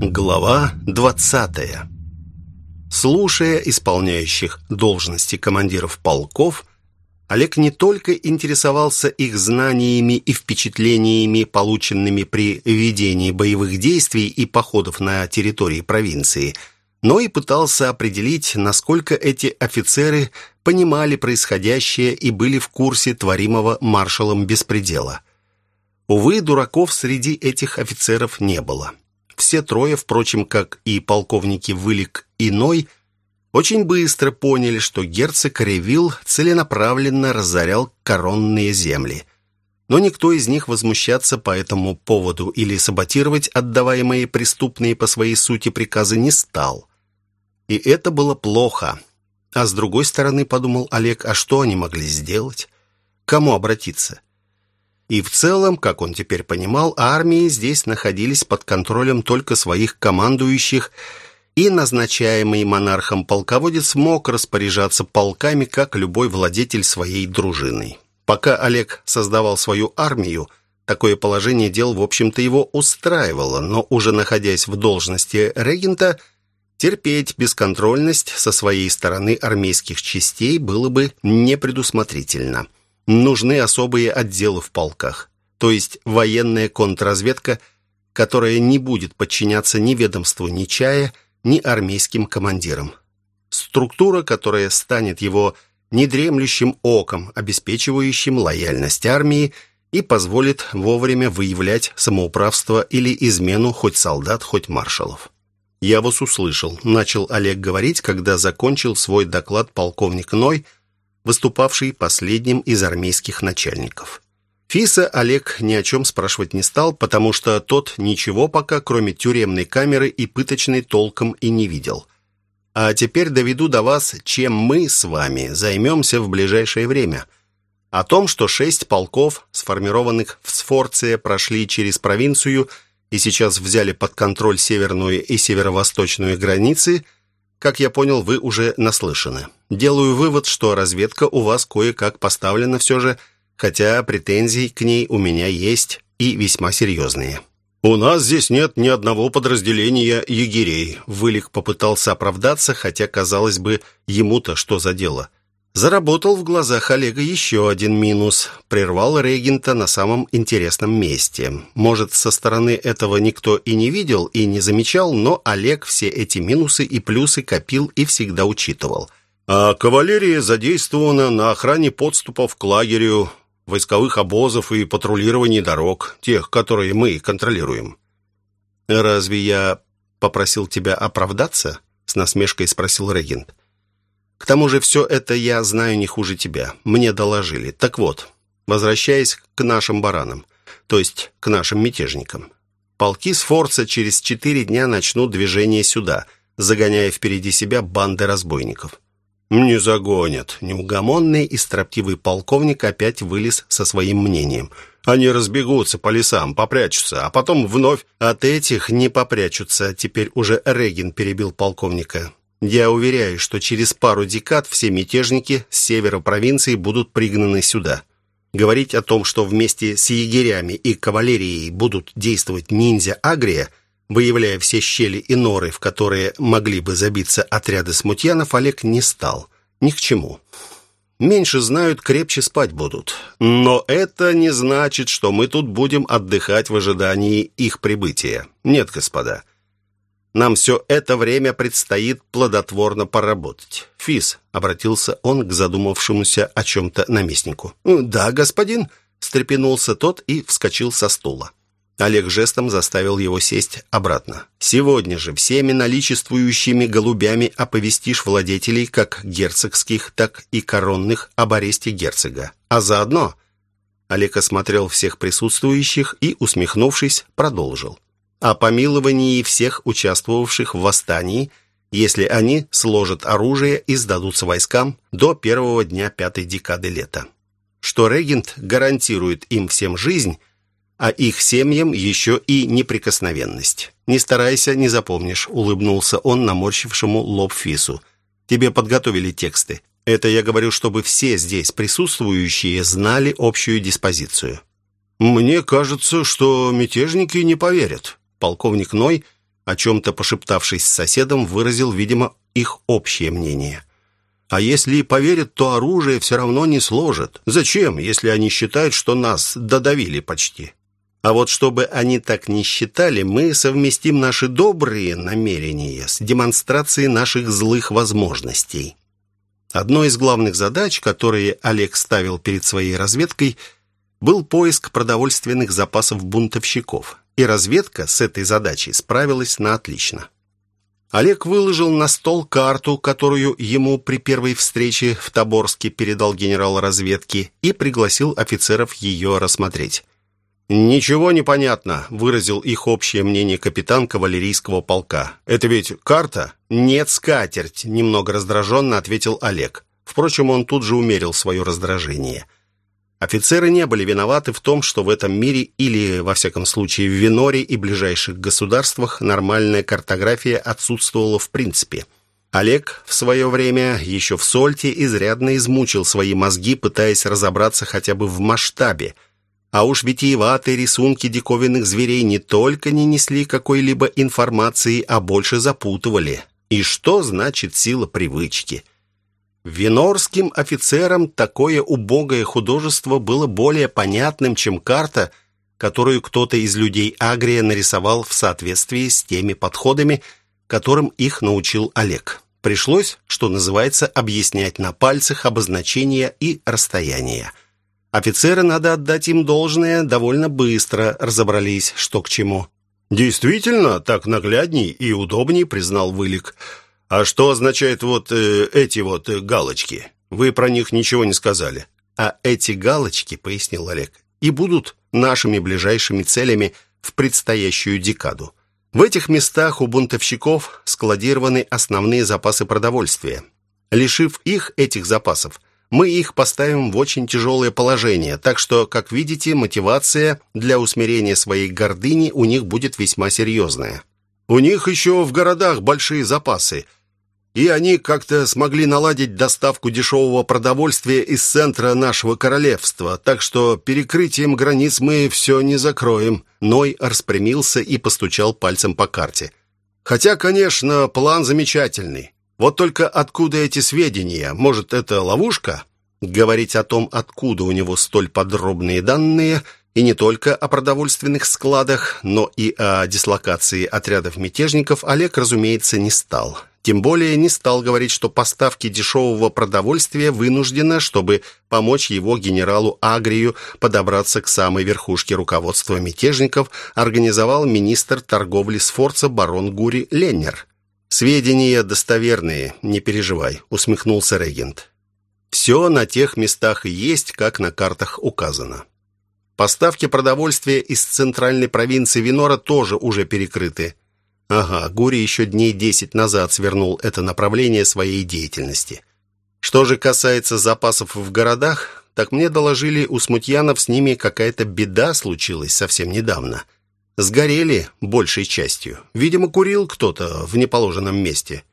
Глава 20. Слушая исполняющих должности командиров полков, Олег не только интересовался их знаниями и впечатлениями, полученными при ведении боевых действий и походов на территории провинции, но и пытался определить, насколько эти офицеры понимали происходящее и были в курсе творимого маршалом беспредела. Увы, дураков среди этих офицеров не было. Все трое, впрочем, как и полковники Вылик и Ной, очень быстро поняли, что герцог Ревил целенаправленно разорял коронные земли. Но никто из них возмущаться по этому поводу или саботировать отдаваемые преступные по своей сути приказы не стал. И это было плохо. А с другой стороны, подумал Олег, а что они могли сделать? К кому обратиться? И в целом, как он теперь понимал, армии здесь находились под контролем только своих командующих, и назначаемый монархом полководец мог распоряжаться полками, как любой владетель своей дружиной. Пока Олег создавал свою армию, такое положение дел, в общем-то, его устраивало, но уже находясь в должности регента, терпеть бесконтрольность со своей стороны армейских частей было бы непредусмотрительно – нужны особые отделы в полках, то есть военная контрразведка, которая не будет подчиняться ни ведомству ни чая, ни армейским командирам. Структура, которая станет его недремлющим оком, обеспечивающим лояльность армии и позволит вовремя выявлять самоуправство или измену хоть солдат, хоть маршалов. «Я вас услышал», — начал Олег говорить, когда закончил свой доклад полковник Ной — выступавший последним из армейских начальников. Фиса Олег ни о чем спрашивать не стал, потому что тот ничего пока, кроме тюремной камеры и пыточной, толком и не видел. А теперь доведу до вас, чем мы с вами займемся в ближайшее время. О том, что шесть полков, сформированных в Сфорце, прошли через провинцию и сейчас взяли под контроль северную и северо-восточную границы – как я понял, вы уже наслышаны. Делаю вывод, что разведка у вас кое-как поставлена все же, хотя претензий к ней у меня есть и весьма серьезные. «У нас здесь нет ни одного подразделения егерей», — Вылик попытался оправдаться, хотя, казалось бы, ему-то что за дело. Заработал в глазах Олега еще один минус. Прервал регента на самом интересном месте. Может, со стороны этого никто и не видел, и не замечал, но Олег все эти минусы и плюсы копил и всегда учитывал. А кавалерия задействована на охране подступов к лагерю, войсковых обозов и патрулировании дорог, тех, которые мы контролируем. «Разве я попросил тебя оправдаться?» — с насмешкой спросил регент. К тому же все это я знаю не хуже тебя. Мне доложили. Так вот, возвращаясь к нашим баранам, то есть к нашим мятежникам. Полки Сфорца через четыре дня начнут движение сюда, загоняя впереди себя банды разбойников. «Не загонят». Неугомонный и строптивый полковник опять вылез со своим мнением. «Они разбегутся по лесам, попрячутся, а потом вновь от этих не попрячутся». Теперь уже Регин перебил полковника. Я уверяю, что через пару декад все мятежники с севера провинции будут пригнаны сюда. Говорить о том, что вместе с егерями и кавалерией будут действовать ниндзя-агрия, выявляя все щели и норы, в которые могли бы забиться отряды смутьянов, Олег не стал. Ни к чему. Меньше знают, крепче спать будут. Но это не значит, что мы тут будем отдыхать в ожидании их прибытия. Нет, господа. Нам все это время предстоит плодотворно поработать. Фис, обратился он к задумавшемуся о чем-то наместнику. Да, господин, встрепенулся тот и вскочил со стула. Олег жестом заставил его сесть обратно. «Сегодня же всеми наличествующими голубями оповестишь владетелей как герцогских, так и коронных об аресте герцога. А заодно...» Олег осмотрел всех присутствующих и, усмехнувшись, продолжил о помиловании всех участвовавших в восстании, если они сложат оружие и сдадутся войскам до первого дня пятой декады лета. Что регент гарантирует им всем жизнь, а их семьям еще и неприкосновенность. «Не старайся, не запомнишь», — улыбнулся он наморщившему лоб Фису. «Тебе подготовили тексты. Это я говорю, чтобы все здесь присутствующие знали общую диспозицию». «Мне кажется, что мятежники не поверят», Полковник Ной о чем-то пошептавшись с соседом, выразил, видимо, их общее мнение. А если поверят, то оружие все равно не сложат. Зачем, если они считают, что нас додавили почти? А вот чтобы они так не считали, мы совместим наши добрые намерения с демонстрацией наших злых возможностей. Одной из главных задач, которые Олег ставил перед своей разведкой, был поиск продовольственных запасов бунтовщиков. И разведка с этой задачей справилась на отлично. Олег выложил на стол карту, которую ему при первой встрече в Тоборске передал генерал разведки, и пригласил офицеров ее рассмотреть. «Ничего не понятно», — выразил их общее мнение капитан кавалерийского полка. «Это ведь карта?» «Нет, скатерть», — немного раздраженно ответил Олег. Впрочем, он тут же умерил свое раздражение. Офицеры не были виноваты в том, что в этом мире или, во всяком случае, в Виноре и ближайших государствах нормальная картография отсутствовала в принципе. Олег в свое время, еще в Сольте, изрядно измучил свои мозги, пытаясь разобраться хотя бы в масштабе – а уж витиеватые рисунки диковинных зверей не только не несли какой-либо информации, а больше запутывали. И что значит сила привычки? Винорским офицерам такое убогое художество было более понятным, чем карта, которую кто-то из людей Агрия нарисовал в соответствии с теми подходами, которым их научил Олег. Пришлось, что называется, объяснять на пальцах обозначения и расстояния. Офицеры, надо отдать им должное, довольно быстро разобрались, что к чему. «Действительно, так наглядней и удобней», — признал Вылик. «А что означают вот э, эти вот э, галочки? Вы про них ничего не сказали». «А эти галочки», — пояснил Олег, — «и будут нашими ближайшими целями в предстоящую декаду. В этих местах у бунтовщиков складированы основные запасы продовольствия. Лишив их этих запасов, мы их поставим в очень тяжелое положение, так что, как видите, мотивация для усмирения своей гордыни у них будет весьма серьезная. У них еще в городах большие запасы, и они как-то смогли наладить доставку дешевого продовольствия из центра нашего королевства, так что перекрытием границ мы все не закроем». Ной распрямился и постучал пальцем по карте. «Хотя, конечно, план замечательный. Вот только откуда эти сведения? Может, это ловушка? Говорить о том, откуда у него столь подробные данные, и не только о продовольственных складах, но и о дислокации отрядов мятежников, Олег, разумеется, не стал. Тем более не стал говорить, что поставки дешевого продовольствия вынуждено, чтобы помочь его генералу Агрию подобраться к самой верхушке руководства мятежников, организовал министр торговли Сфорца барон Гури Леннер. «Сведения достоверные, не переживай», — усмехнулся регент. «Все на тех местах и есть, как на картах указано. Поставки продовольствия из центральной провинции Винора тоже уже перекрыты. Ага, Гури еще дней десять назад свернул это направление своей деятельности. Что же касается запасов в городах, так мне доложили, у смутьянов с ними какая-то беда случилась совсем недавно». Сгорели большей частью. Видимо, курил кто-то в неположенном месте.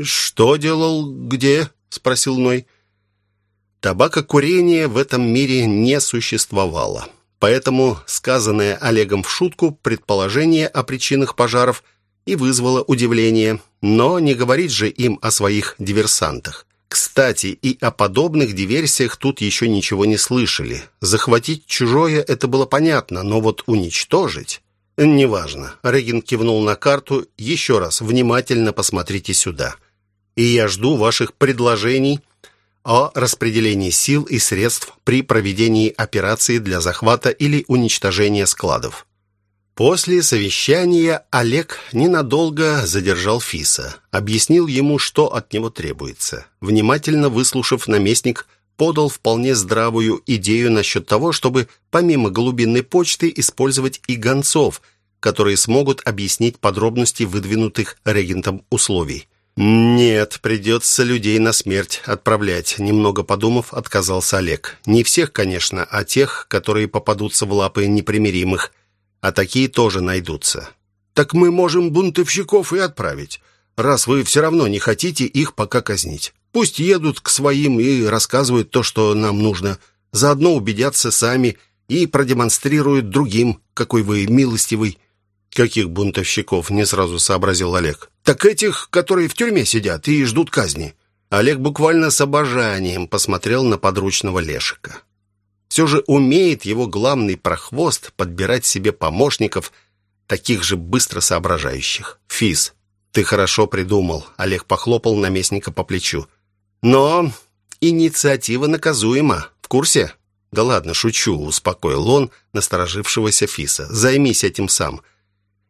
«Что делал? Где?» — спросил Ной. Табакокурения в этом мире не существовало. Поэтому сказанное Олегом в шутку предположение о причинах пожаров и вызвало удивление. Но не говорить же им о своих диверсантах. Кстати, и о подобных диверсиях тут еще ничего не слышали. Захватить чужое – это было понятно, но вот уничтожить... «Неважно». Регин кивнул на карту. «Еще раз внимательно посмотрите сюда. И я жду ваших предложений о распределении сил и средств при проведении операции для захвата или уничтожения складов». После совещания Олег ненадолго задержал Фиса, объяснил ему, что от него требуется. Внимательно выслушав, наместник подал вполне здравую идею насчет того, чтобы помимо голубинной почты использовать и гонцов, которые смогут объяснить подробности выдвинутых регентом условий. «Нет, придется людей на смерть отправлять», — немного подумав, отказался Олег. «Не всех, конечно, а тех, которые попадутся в лапы непримиримых. А такие тоже найдутся». «Так мы можем бунтовщиков и отправить, раз вы все равно не хотите их пока казнить». Пусть едут к своим и рассказывают то, что нам нужно. Заодно убедятся сами и продемонстрируют другим, какой вы милостивый. «Каких бунтовщиков?» — не сразу сообразил Олег. «Так этих, которые в тюрьме сидят и ждут казни». Олег буквально с обожанием посмотрел на подручного Лешика. Все же умеет его главный прохвост подбирать себе помощников, таких же быстро соображающих. Физ, ты хорошо придумал. Олег похлопал наместника по плечу. Но инициатива наказуема. В курсе? Да ладно, шучу, успокоил он насторожившегося Фиса. Займись этим сам.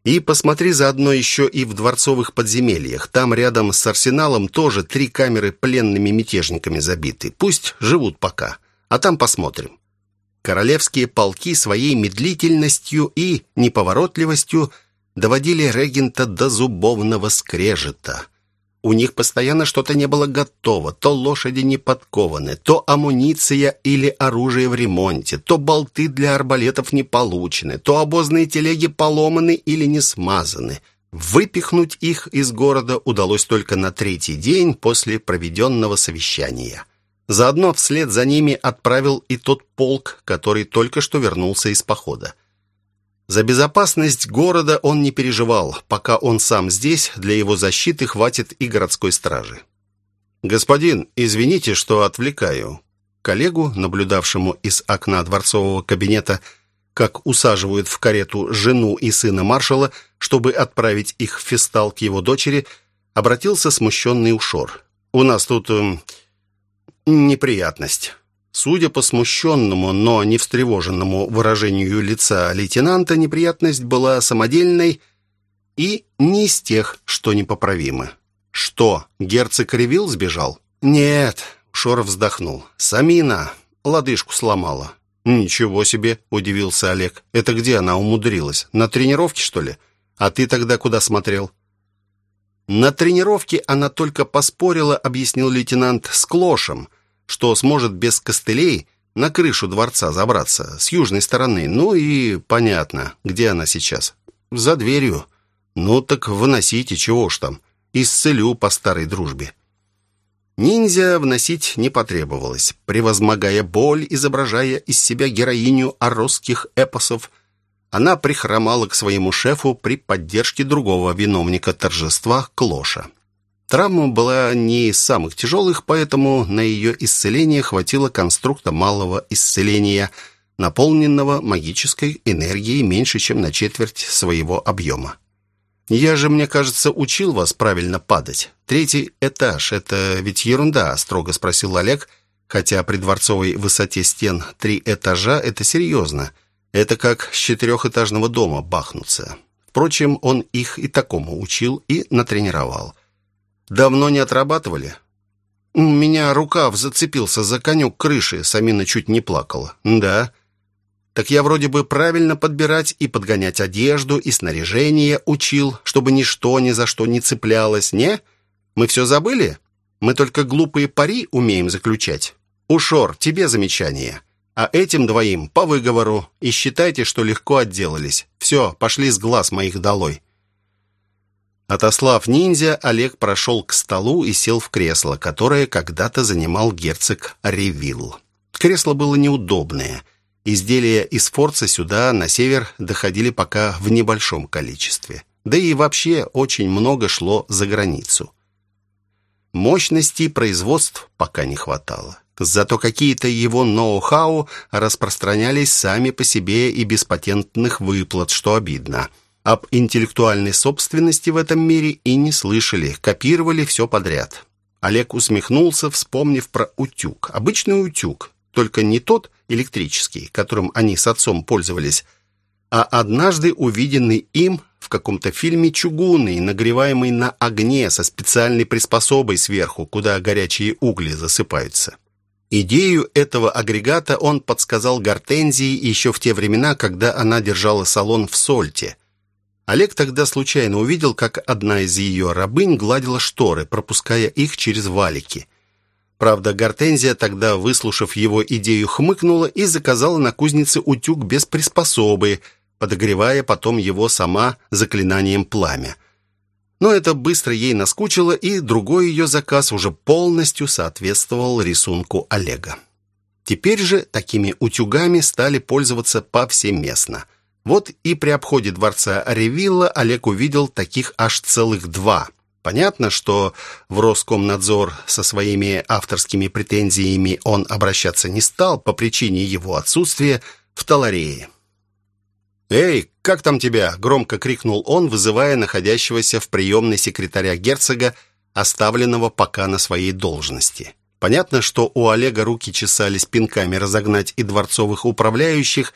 И посмотри заодно еще и в дворцовых подземельях. Там рядом с арсеналом тоже три камеры пленными мятежниками забиты. Пусть живут пока. А там посмотрим. Королевские полки своей медлительностью и неповоротливостью доводили регента до зубовного скрежета. У них постоянно что-то не было готово, то лошади не подкованы, то амуниция или оружие в ремонте, то болты для арбалетов не получены, то обозные телеги поломаны или не смазаны. Выпихнуть их из города удалось только на третий день после проведенного совещания. Заодно вслед за ними отправил и тот полк, который только что вернулся из похода. За безопасность города он не переживал. Пока он сам здесь, для его защиты хватит и городской стражи. «Господин, извините, что отвлекаю». Коллегу, наблюдавшему из окна дворцового кабинета, как усаживают в карету жену и сына маршала, чтобы отправить их в фестал к его дочери, обратился смущенный Ушор. «У нас тут... Э, неприятность. Судя по смущенному, но не встревоженному выражению лица лейтенанта, неприятность была самодельной и не из тех, что непоправимы. Что, герцог Ревил сбежал? Нет, Шоров вздохнул. Самина лодыжку сломала. «Ничего себе!» – удивился Олег. «Это где она умудрилась? На тренировке, что ли? А ты тогда куда смотрел?» «На тренировке она только поспорила», – объяснил лейтенант, – «с Клошем что сможет без костылей на крышу дворца забраться с южной стороны. Ну и понятно, где она сейчас. За дверью. Ну так выносите, чего уж там. Исцелю по старой дружбе. Ниндзя вносить не потребовалось. Превозмогая боль, изображая из себя героиню аросских эпосов, она прихромала к своему шефу при поддержке другого виновника торжества Клоша. Травма была не из самых тяжелых, поэтому на ее исцеление хватило конструкта малого исцеления, наполненного магической энергией меньше, чем на четверть своего объема. «Я же, мне кажется, учил вас правильно падать. Третий этаж — это ведь ерунда?» — строго спросил Олег, хотя при дворцовой высоте стен три этажа — это серьезно. Это как с четырехэтажного дома бахнуться. Впрочем, он их и такому учил и натренировал. Давно не отрабатывали? У меня рукав зацепился за конек крыши, Самина чуть не плакала. Да. Так я вроде бы правильно подбирать и подгонять одежду, и снаряжение учил, чтобы ничто ни за что не цеплялось, не? Мы все забыли? Мы только глупые пари умеем заключать. Ушор, тебе замечание. А этим двоим по выговору. И считайте, что легко отделались. Все, пошли с глаз моих долой. Отослав ниндзя, Олег прошел к столу и сел в кресло, которое когда-то занимал герцог Ревилл. Кресло было неудобное. Изделия из форца сюда, на север, доходили пока в небольшом количестве. Да и вообще очень много шло за границу. Мощности производств пока не хватало. Зато какие-то его ноу-хау распространялись сами по себе и без патентных выплат, что обидно – об интеллектуальной собственности в этом мире и не слышали, копировали все подряд. Олег усмехнулся, вспомнив про утюг. Обычный утюг, только не тот электрический, которым они с отцом пользовались, а однажды увиденный им в каком-то фильме чугунный, нагреваемый на огне со специальной приспособой сверху, куда горячие угли засыпаются. Идею этого агрегата он подсказал Гортензии еще в те времена, когда она держала салон в Сольте – Олег тогда случайно увидел, как одна из ее рабынь гладила шторы, пропуская их через валики. Правда, Гортензия тогда, выслушав его идею, хмыкнула и заказала на кузнице утюг без приспособы, подогревая потом его сама заклинанием пламя. Но это быстро ей наскучило, и другой ее заказ уже полностью соответствовал рисунку Олега. Теперь же такими утюгами стали пользоваться повсеместно – Вот и при обходе дворца Ревилла Олег увидел таких аж целых два. Понятно, что в Роскомнадзор со своими авторскими претензиями он обращаться не стал по причине его отсутствия в Таларее. «Эй, как там тебя?» — громко крикнул он, вызывая находящегося в приемной секретаря герцога, оставленного пока на своей должности. Понятно, что у Олега руки чесались пинками разогнать и дворцовых управляющих,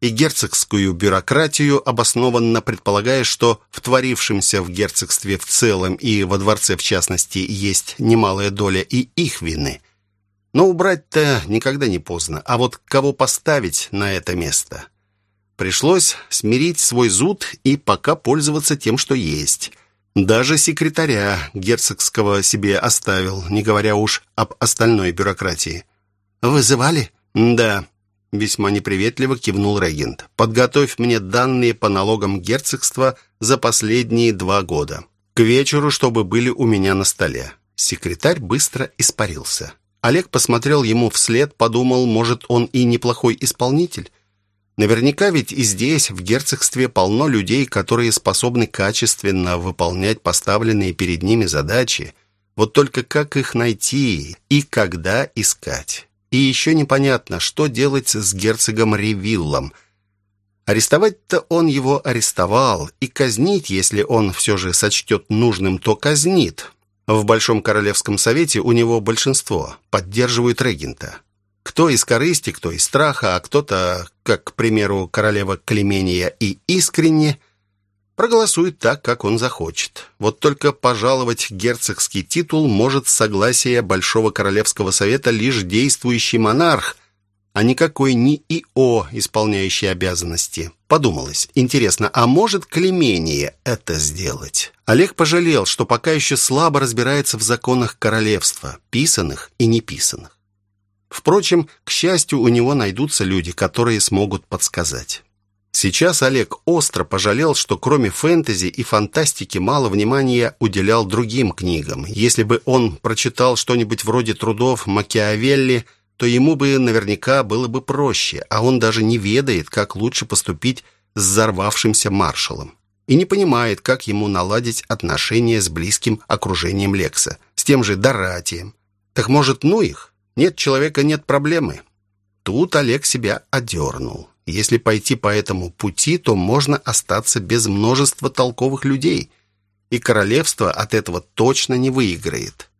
и герцогскую бюрократию, обоснованно предполагая, что в творившемся в герцогстве в целом и во дворце в частности есть немалая доля и их вины. Но убрать-то никогда не поздно, а вот кого поставить на это место? Пришлось смирить свой зуд и пока пользоваться тем, что есть – даже секретаря герцогского себе оставил, не говоря уж об остальной бюрократии. «Вызывали?» «Да», — весьма неприветливо кивнул регент. «Подготовь мне данные по налогам герцогства за последние два года. К вечеру, чтобы были у меня на столе». Секретарь быстро испарился. Олег посмотрел ему вслед, подумал, может, он и неплохой исполнитель. Наверняка ведь и здесь, в герцогстве, полно людей, которые способны качественно выполнять поставленные перед ними задачи. Вот только как их найти и когда искать? И еще непонятно, что делать с герцогом Ревиллом. Арестовать-то он его арестовал, и казнить, если он все же сочтет нужным, то казнит. В Большом Королевском Совете у него большинство, поддерживают регента. Кто из корысти, кто из страха, а кто-то, как, к примеру, королева Клемения и искренне, проголосует так, как он захочет. Вот только пожаловать герцогский титул может с согласия Большого Королевского Совета лишь действующий монарх, а никакой ни ИО, исполняющий обязанности. Подумалось, интересно, а может Клемения это сделать? Олег пожалел, что пока еще слабо разбирается в законах королевства, писанных и неписанных. Впрочем, к счастью, у него найдутся люди, которые смогут подсказать. Сейчас Олег остро пожалел, что кроме фэнтези и фантастики мало внимания уделял другим книгам. Если бы он прочитал что-нибудь вроде трудов Макиавелли, то ему бы наверняка было бы проще, а он даже не ведает, как лучше поступить с взорвавшимся маршалом. И не понимает, как ему наладить отношения с близким окружением Лекса, с тем же Доратием. Так может, ну их? Нет человека, нет проблемы. Тут Олег себя одернул. Если пойти по этому пути, то можно остаться без множества толковых людей, и королевство от этого точно не выиграет.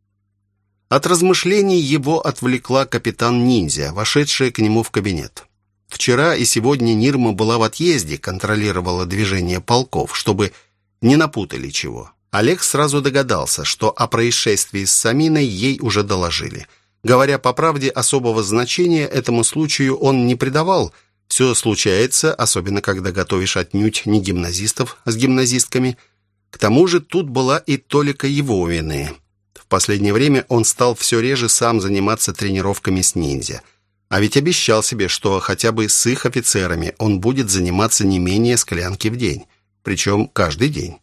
От размышлений его отвлекла капитан-ниндзя, вошедшая к нему в кабинет. Вчера и сегодня Нирма была в отъезде, контролировала движение полков, чтобы не напутали чего. Олег сразу догадался, что о происшествии с Саминой ей уже доложили – Говоря по правде, особого значения этому случаю он не придавал. Все случается, особенно когда готовишь отнюдь не гимназистов с гимназистками. К тому же тут была и толика его вины. В последнее время он стал все реже сам заниматься тренировками с ниндзя. А ведь обещал себе, что хотя бы с их офицерами он будет заниматься не менее склянки в день. Причем каждый день.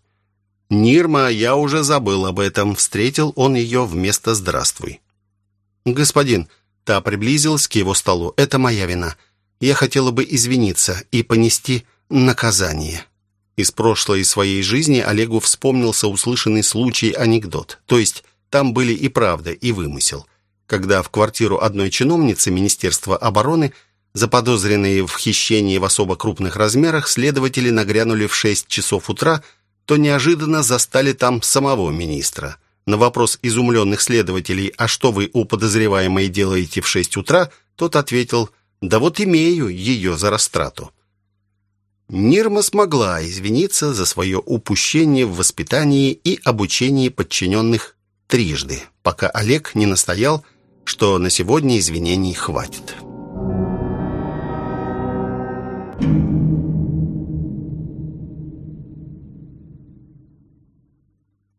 «Нирма, я уже забыл об этом», — встретил он ее вместо «здравствуй». «Господин», — та приблизилась к его столу, — «это моя вина. Я хотела бы извиниться и понести наказание». Из прошлой своей жизни Олегу вспомнился услышанный случай анекдот. То есть там были и правда, и вымысел. Когда в квартиру одной чиновницы Министерства обороны, заподозренные в хищении в особо крупных размерах, следователи нагрянули в 6 часов утра, то неожиданно застали там самого министра. На вопрос изумленных следователей «А что вы у подозреваемой делаете в шесть утра?» тот ответил «Да вот имею ее за растрату». Нирма смогла извиниться за свое упущение в воспитании и обучении подчиненных трижды, пока Олег не настоял, что на сегодня извинений хватит.